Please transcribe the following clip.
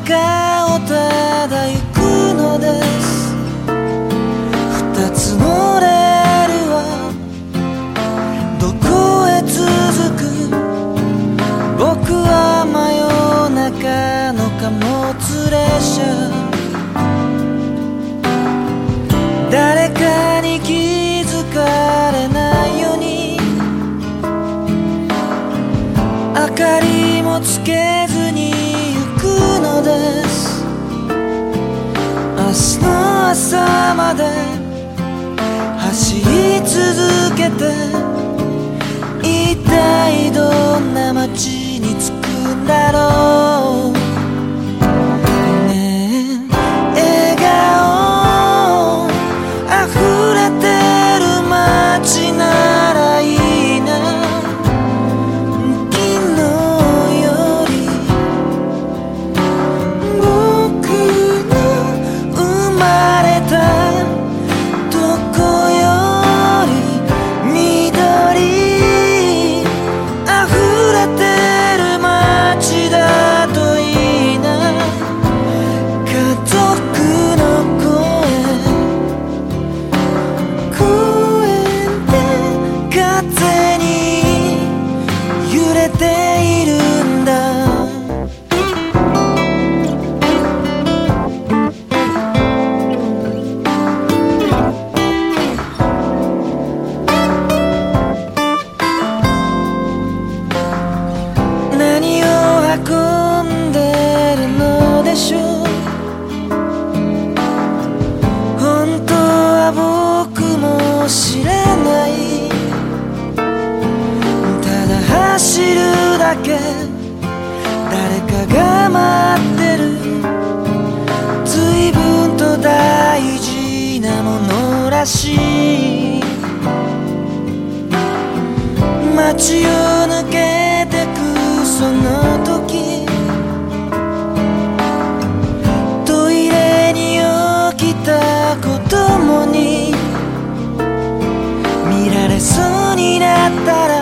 坂をただ行くのです。二つのレールはどこへ続く。僕は真夜中の貨物列車誰かに気づかれないように。明かりもつけ朝まで走り続けて day 走るだけ。誰かが待ってる。随分と大事なものらしい。街を抜けてくその時。トイレに起きた子供に見られそうになったら